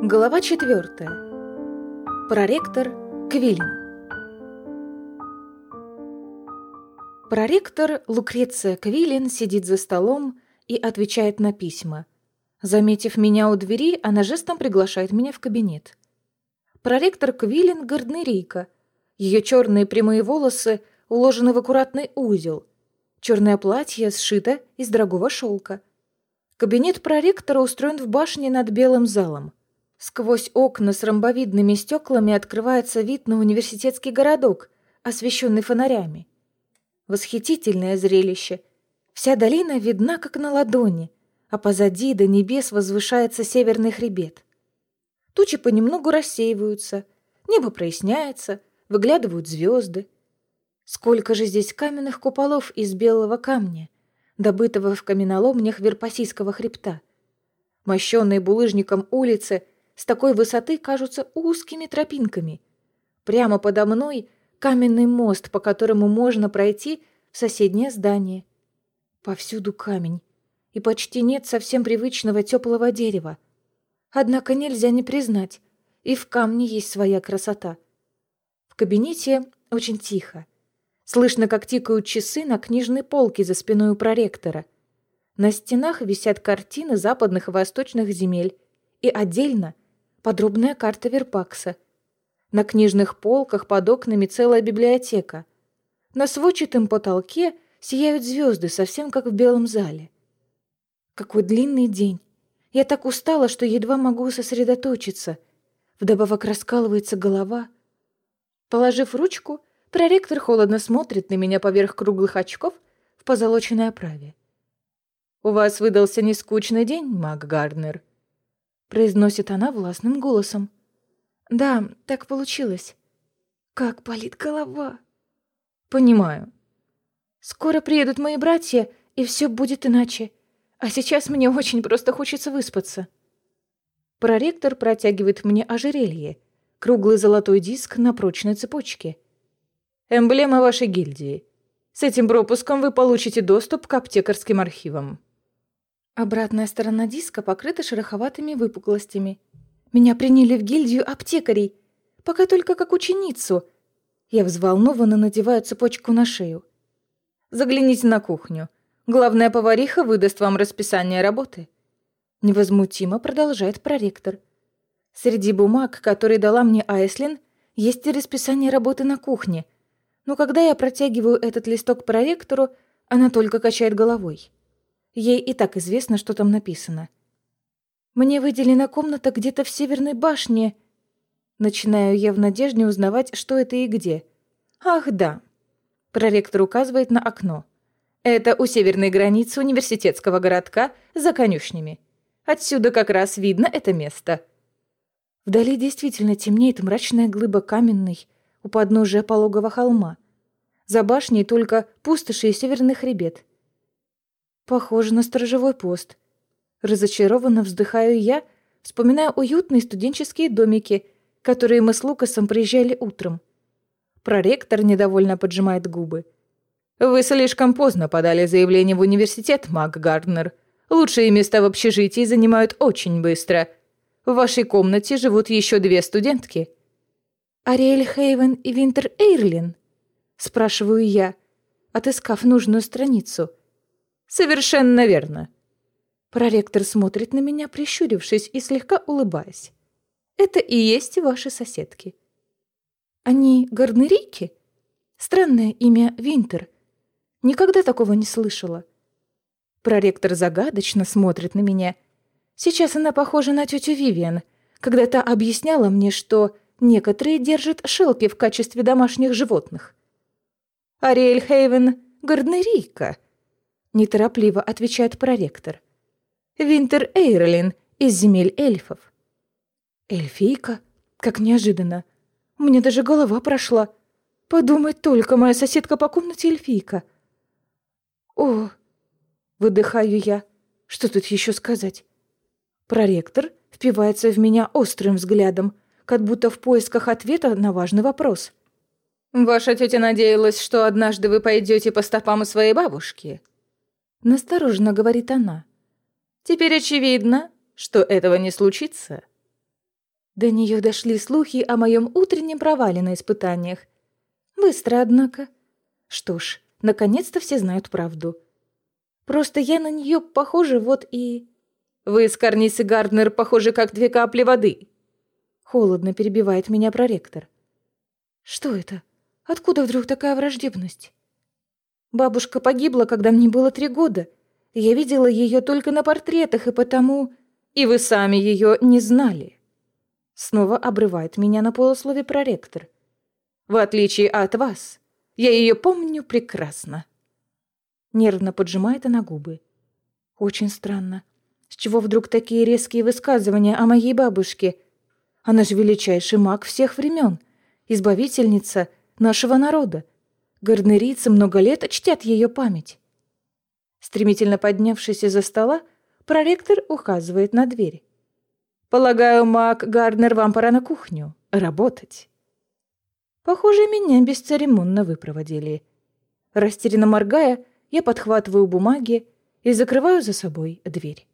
Глава четвертая. Проректор Квиллин. Проректор Лукреция Квиллин сидит за столом и отвечает на письма. Заметив меня у двери, она жестом приглашает меня в кабинет. Проректор Квиллин — гарднерийка. Ее черные прямые волосы уложены в аккуратный узел. Черное платье сшито из дорогого шелка. Кабинет проректора устроен в башне над белым залом. Сквозь окна с ромбовидными стеклами открывается вид на университетский городок, освещенный фонарями. Восхитительное зрелище. Вся долина видна, как на ладони, а позади до небес возвышается северный хребет. Тучи понемногу рассеиваются, небо проясняется, выглядывают звезды. Сколько же здесь каменных куполов из белого камня — добытого в каменоломнях Верпасийского хребта. Мощенные булыжником улицы с такой высоты кажутся узкими тропинками. Прямо подо мной каменный мост, по которому можно пройти в соседнее здание. Повсюду камень, и почти нет совсем привычного теплого дерева. Однако нельзя не признать, и в камне есть своя красота. В кабинете очень тихо. Слышно, как тикают часы на книжной полке за спиной у проректора. На стенах висят картины западных и восточных земель. И отдельно подробная карта Верпакса. На книжных полках под окнами целая библиотека. На сводчатом потолке сияют звезды, совсем как в белом зале. Какой длинный день. Я так устала, что едва могу сосредоточиться. Вдобавок раскалывается голова. Положив ручку, Проректор холодно смотрит на меня поверх круглых очков в позолоченной оправе. «У вас выдался нескучный день, Мак Гарднер», — произносит она властным голосом. «Да, так получилось. Как болит голова». «Понимаю. Скоро приедут мои братья, и все будет иначе. А сейчас мне очень просто хочется выспаться». Проректор протягивает мне ожерелье, круглый золотой диск на прочной цепочке — Эмблема вашей гильдии. С этим пропуском вы получите доступ к аптекарским архивам. Обратная сторона диска покрыта шероховатыми выпуклостями. Меня приняли в гильдию аптекарей, пока только как ученицу. Я взволнованно надеваю цепочку на шею. Загляните на кухню. Главная повариха выдаст вам расписание работы. Невозмутимо продолжает проректор. Среди бумаг, которые дала мне Айслин, есть и расписание работы на кухне — но когда я протягиваю этот листок проректору, она только качает головой. Ей и так известно, что там написано. «Мне выделена комната где-то в Северной башне». Начинаю я в надежде узнавать, что это и где. «Ах, да». Проректор указывает на окно. «Это у северной границы университетского городка за конюшнями. Отсюда как раз видно это место». Вдали действительно темнеет мрачная глыба каменной, у подножия пологого холма. За башней только пустоши и северный хребет. Похоже на сторожевой пост. Разочарованно вздыхаю я, вспоминая уютные студенческие домики, которые мы с Лукасом приезжали утром. Проректор недовольно поджимает губы. «Вы слишком поздно подали заявление в университет, Мак Гарднер. Лучшие места в общежитии занимают очень быстро. В вашей комнате живут еще две студентки». «Ариэль Хейвен и Винтер Эйрлин?» — спрашиваю я, отыскав нужную страницу. «Совершенно верно». Проректор смотрит на меня, прищурившись и слегка улыбаясь. «Это и есть ваши соседки». «Они гарнерийки?» Странное имя Винтер. Никогда такого не слышала. Проректор загадочно смотрит на меня. Сейчас она похожа на тетю Вивиан, когда та объясняла мне, что Некоторые держат шелки в качестве домашних животных. «Ариэль Хейвен — гарднерийка», — неторопливо отвечает проректор. «Винтер Эйрлин из земель эльфов». «Эльфийка? Как неожиданно. У меня даже голова прошла. Подумать только, моя соседка по комнате эльфийка». «О!» — выдыхаю я. «Что тут еще сказать?» Проректор впивается в меня острым взглядом — как будто в поисках ответа на важный вопрос. «Ваша тетя надеялась, что однажды вы пойдете по стопам своей бабушки?» Настороженно говорит она. «Теперь очевидно, что этого не случится». До нее дошли слухи о моем утреннем провале на испытаниях. Быстро, однако. Что ж, наконец-то все знают правду. Просто я на нее похожа вот и... Вы с Карнис и Гарднер похожи, как две капли воды. Холодно перебивает меня проректор. Что это? Откуда вдруг такая враждебность? Бабушка погибла, когда мне было три года. Я видела ее только на портретах, и потому... И вы сами ее не знали. Снова обрывает меня на полуслове проректор. В отличие от вас, я ее помню прекрасно. Нервно поджимает она губы. Очень странно. С чего вдруг такие резкие высказывания о моей бабушке? Она же величайший маг всех времен, избавительница нашего народа. Гарнерийцы много лет чтят ее память. Стремительно поднявшись из-за стола, проректор указывает на дверь. «Полагаю, маг Гарднер, вам пора на кухню. Работать». Похоже, меня бесцеремонно выпроводили. Растерянно моргая, я подхватываю бумаги и закрываю за собой дверь.